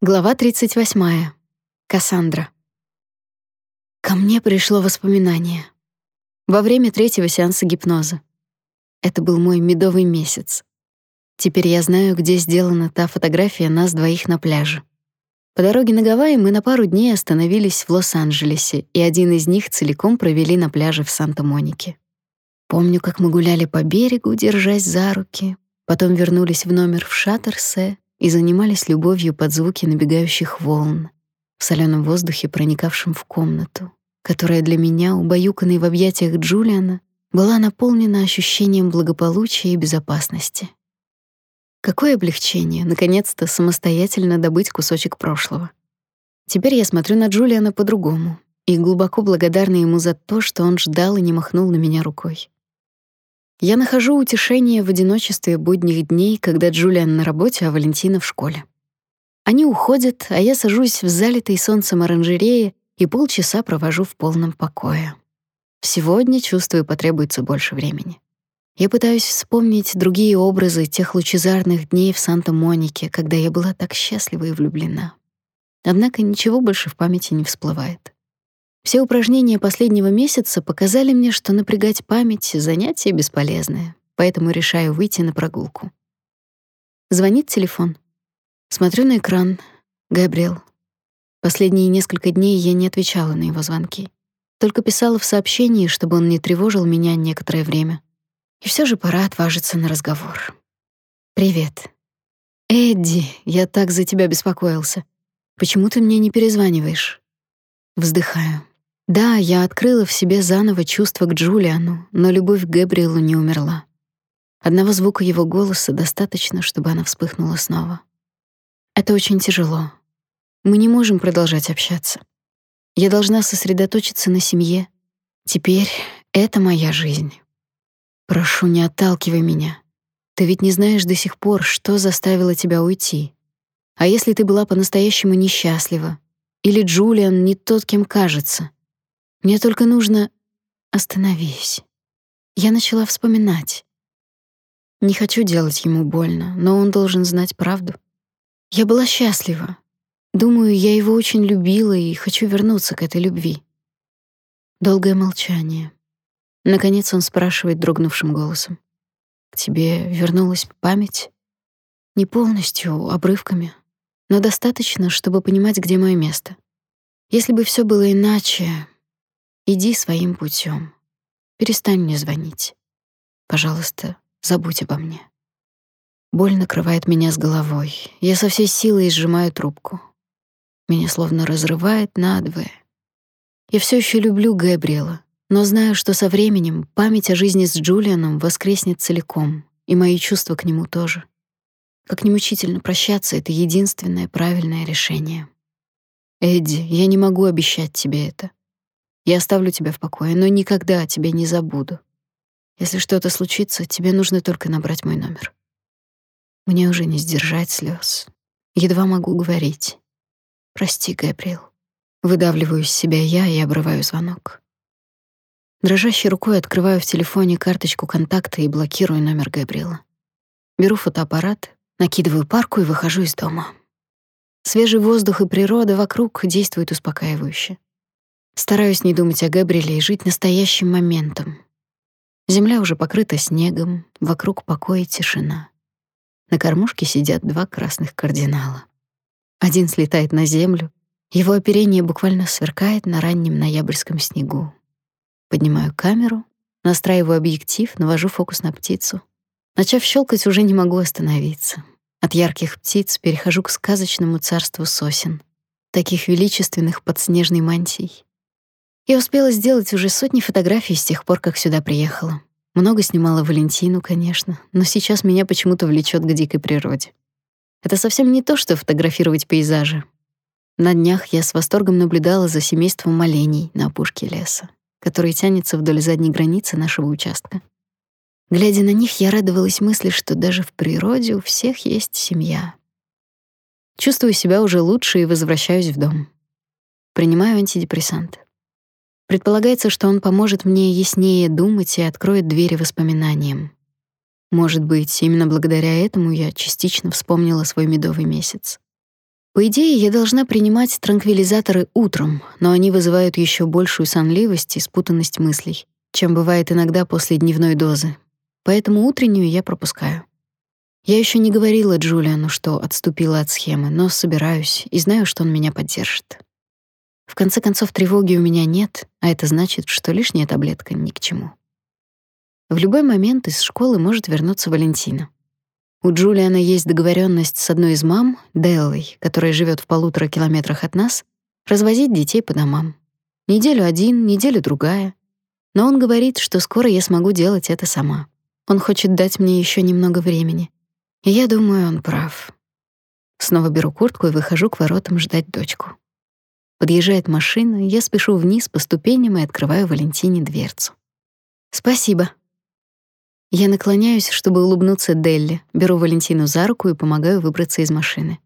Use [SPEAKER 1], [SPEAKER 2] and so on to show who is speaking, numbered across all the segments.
[SPEAKER 1] Глава 38. Кассандра. Ко мне пришло воспоминание. Во время третьего сеанса гипноза. Это был мой медовый месяц. Теперь я знаю, где сделана та фотография нас двоих на пляже. По дороге на Гавайи мы на пару дней остановились в Лос-Анджелесе, и один из них целиком провели на пляже в Санта-Монике. Помню, как мы гуляли по берегу, держась за руки, потом вернулись в номер в Шаттерсе и занимались любовью под звуки набегающих волн в соленом воздухе, проникавшем в комнату, которая для меня, убаюканной в объятиях Джулиана, была наполнена ощущением благополучия и безопасности. Какое облегчение наконец-то самостоятельно добыть кусочек прошлого. Теперь я смотрю на Джулиана по-другому и глубоко благодарна ему за то, что он ждал и не махнул на меня рукой. Я нахожу утешение в одиночестве будних дней, когда Джулиан на работе, а Валентина в школе. Они уходят, а я сажусь в залитой солнцем оранжерее и полчаса провожу в полном покое. Сегодня, чувствую, потребуется больше времени. Я пытаюсь вспомнить другие образы тех лучезарных дней в Санта-Монике, когда я была так счастлива и влюблена. Однако ничего больше в памяти не всплывает. Все упражнения последнего месяца показали мне, что напрягать память — занятие бесполезное, поэтому решаю выйти на прогулку. Звонит телефон. Смотрю на экран. Габриэл. Последние несколько дней я не отвечала на его звонки. Только писала в сообщении, чтобы он не тревожил меня некоторое время. И все же пора отважиться на разговор. «Привет». «Эдди, я так за тебя беспокоился. Почему ты мне не перезваниваешь?» Вздыхаю. Да, я открыла в себе заново чувство к Джулиану, но любовь к Габриэлу не умерла. Одного звука его голоса достаточно, чтобы она вспыхнула снова. Это очень тяжело. Мы не можем продолжать общаться. Я должна сосредоточиться на семье. Теперь это моя жизнь. Прошу, не отталкивай меня. Ты ведь не знаешь до сих пор, что заставило тебя уйти. А если ты была по-настоящему несчастлива, или Джулиан не тот, кем кажется, мне только нужно... Остановись. Я начала вспоминать. Не хочу делать ему больно, но он должен знать правду. Я была счастлива. Думаю, я его очень любила и хочу вернуться к этой любви. Долгое молчание. Наконец он спрашивает дрогнувшим голосом: "К тебе вернулась память? Не полностью, обрывками, но достаточно, чтобы понимать, где мое место. Если бы все было иначе, Иди своим путем. Перестань мне звонить. Пожалуйста, забудь обо мне. Боль накрывает меня с головой. Я со всей силой сжимаю трубку. Меня словно разрывает надвое. Я все еще люблю Габриэла, но знаю, что со временем память о жизни с Джулианом воскреснет целиком, и мои чувства к нему тоже. Как ни мучительно прощаться, это единственное правильное решение. Эдди, я не могу обещать тебе это. Я оставлю тебя в покое, но никогда о тебе не забуду. Если что-то случится, тебе нужно только набрать мой номер. Мне уже не сдержать слез. Едва могу говорить. Прости, Габриэл. Выдавливаю из себя я и обрываю звонок. Дрожащей рукой открываю в телефоне карточку контакта и блокирую номер Габриэла. Беру фотоаппарат, накидываю парку и выхожу из дома. Свежий воздух и природа вокруг действуют успокаивающе. Стараюсь не думать о Габриэле и жить настоящим моментом. Земля уже покрыта снегом, вокруг покой и тишина. На кормушке сидят два красных кардинала. Один слетает на землю, его оперение буквально сверкает на раннем ноябрьском снегу. Поднимаю камеру, настраиваю объектив, навожу фокус на птицу. Начав щелкать, уже не могу остановиться. От ярких птиц перехожу к сказочному царству сосен, таких величественных под снежной мантией. Я успела сделать уже сотни фотографий с тех пор, как сюда приехала. Много снимала Валентину, конечно, но сейчас меня почему-то влечет к дикой природе. Это совсем не то, что фотографировать пейзажи. На днях я с восторгом наблюдала за семейством оленей на опушке леса, который тянется вдоль задней границы нашего участка. Глядя на них, я радовалась мысли, что даже в природе у всех есть семья. Чувствую себя уже лучше и возвращаюсь в дом. Принимаю антидепрессанты. Предполагается, что он поможет мне яснее думать и откроет двери воспоминаниям. Может быть, именно благодаря этому я частично вспомнила свой медовый месяц. По идее, я должна принимать транквилизаторы утром, но они вызывают еще большую сонливость и спутанность мыслей, чем бывает иногда после дневной дозы. Поэтому утреннюю я пропускаю. Я еще не говорила Джулиану, что отступила от схемы, но собираюсь и знаю, что он меня поддержит. В конце концов, тревоги у меня нет, а это значит, что лишняя таблетка ни к чему. В любой момент из школы может вернуться Валентина. У Джулиана есть договоренность с одной из мам, Деллой, которая живет в полутора километрах от нас, развозить детей по домам. Неделю один, неделю другая. Но он говорит, что скоро я смогу делать это сама. Он хочет дать мне еще немного времени. И я думаю, он прав. Снова беру куртку и выхожу к воротам ждать дочку. Подъезжает машина, я спешу вниз по ступеням и открываю Валентине дверцу. «Спасибо», я наклоняюсь, чтобы улыбнуться Делли, беру Валентину за руку и помогаю выбраться из машины.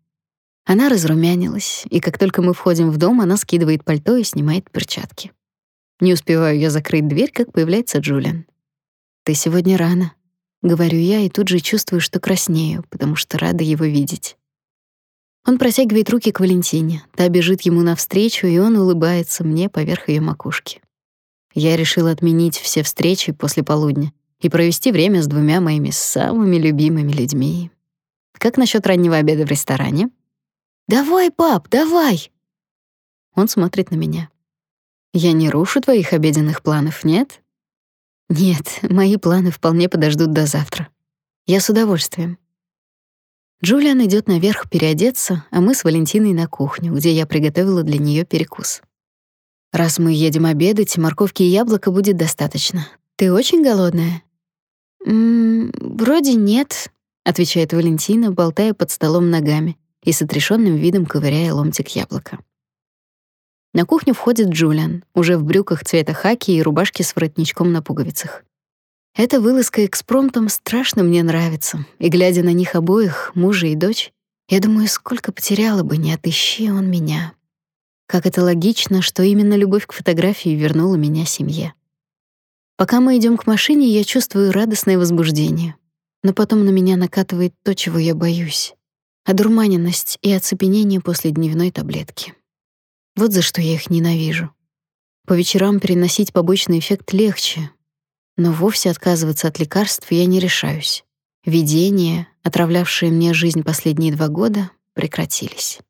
[SPEAKER 1] Она разрумянилась, и как только мы входим в дом, она скидывает пальто и снимает перчатки. Не успеваю я закрыть дверь, как появляется Джулиан. «Ты сегодня рано», — говорю я, и тут же чувствую, что краснею, потому что рада его видеть. Он протягивает руки к Валентине, та бежит ему навстречу, и он улыбается мне поверх ее макушки. Я решила отменить все встречи после полудня и провести время с двумя моими самыми любимыми людьми. Как насчет раннего обеда в ресторане? Давай, пап, давай. Он смотрит на меня. Я не рушу твоих обеденных планов, нет? Нет, мои планы вполне подождут до завтра. Я с удовольствием. Джулиан идет наверх переодеться, а мы с Валентиной на кухню, где я приготовила для нее перекус. Раз мы едем обедать, морковки и яблока будет достаточно. Ты очень голодная? «М вроде нет», — отвечает Валентина, болтая под столом ногами и с отрешенным видом ковыряя ломтик яблока. На кухню входит Джулиан, уже в брюках цвета хаки и рубашке с воротничком на пуговицах. Эта вылазка экспромтом страшно мне нравится, и глядя на них обоих, мужа и дочь, я думаю, сколько потеряла бы, не отыщи он меня. Как это логично, что именно любовь к фотографии вернула меня семье. Пока мы идем к машине, я чувствую радостное возбуждение. Но потом на меня накатывает то, чего я боюсь. Одурманенность и оцепенение после дневной таблетки. Вот за что я их ненавижу. По вечерам переносить побочный эффект легче, но вовсе отказываться от лекарств я не решаюсь. Видения, отравлявшие мне жизнь последние два года, прекратились.